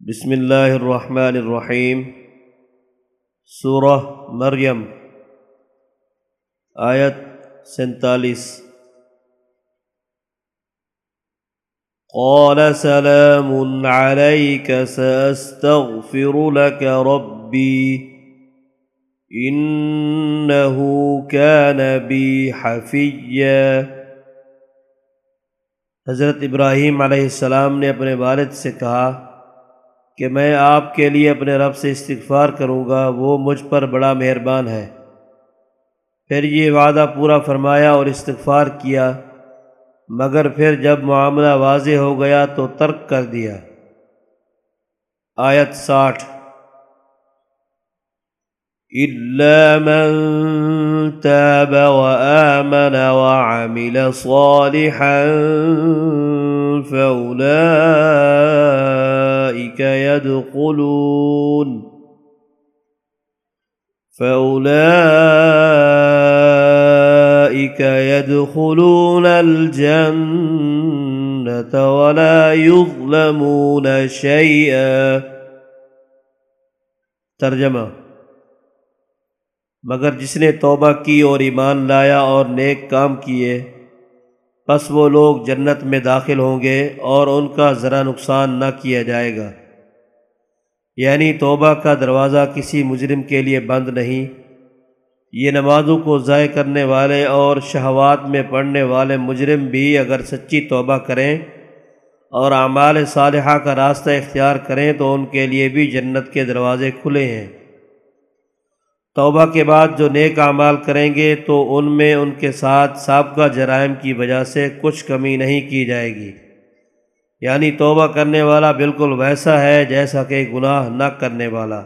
بسم اللہ الرحمن الرحیم سورہ مریم آیت سینتالیس قال سلام عليك سأستغفر لك ربي إنه كان بي حفيا حضرت ابراہیم علیہ السلام نے اپنے والد سے کہا کہ میں آپ کے لیے اپنے رب سے استغفار کروں گا، وہ مجھ پر بڑا مہربان ہے۔ پھر یہ وعدہ پورا فرمایا اور استغفار کیا، مگر پھر جب معاملہ واضح ہو گیا تو ترک کر دیا۔ آیت ساٹھ۔ إلا من تاب وآمن وعمل صالحا فأولئك يدخلون. فأولئك يدخلون الجنة ولا يظلمون شيئا. ترجمہ مگر جس نے توبہ کی اور ایمان لایا اور نیک کام کیے، بس وہ لوگ جنت میں داخل ہوں گے اور ان کا ذرا نقصان نہ کیا جائے گا۔ یعنی توبہ کا دروازہ کسی مجرم کے لیے بند نہیں۔ یہ نمازوں کو ضائع کرنے والے اور شہوات میں پڑھنے والے مجرم بھی اگر سچی توبہ کریں اور اعمال صالحہ کا راستہ اختیار کریں تو ان کے لیے بھی جنت کے دروازے کھلے ہیں۔ توبہ کے بعد جو نیک اعمال کریں گے تو ان میں ان کے ساتھ سابقہ جرائم کی وجہ سے کچھ کمی نہیں کی جائے گی۔ یعنی توبہ کرنے والا بالکل ویسا ہے جیسا کہ گناہ نہ کرنے والا۔